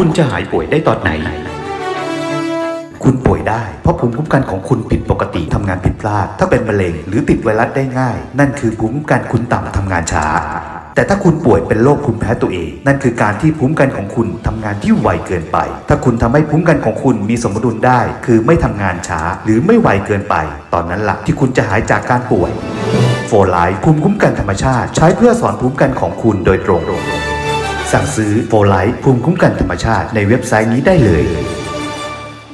คุณจะหายป่วยได้ตอนไหน คุณป่วยได้ เพราะภูมิคุ้มกันของคุณผิดปกติทำงานผิดพลาด ถ้าเป็นมะเร็งหรือติดไวรัสได้ง่าย นั่นคือภูมิคุ้มกันคุณต่ำทำงานช้า แต่ถ้าคุณป่วยเป็นโรคภูมิแพ้ตัวเอง นั่นคือการที่ภูมิคุ้มกันของคุณทำงานที่ไวเกินไป ถ้าคุณทำให้ภูมิคุ้มกันของคุณมีสมดุลได้ คือไม่ทำงานช้าหรือไม่ไวเกินไป ตอนนั้นละที่คุณจะหายจากการป่วยโฟไลท์ภูมิคุ้มกันธรรมชาติ ใช้เพื่อสอนภูมิคุ้มกันของคุณโดยตรง สั่งซื้อโฟไลท์ภูมิคุ้มกันธรรมชาติในเว็บไซต์นี้ได้เลย